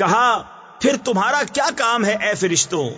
کہا پھر تمہارا کیا کام ہے اے فرشتوں؟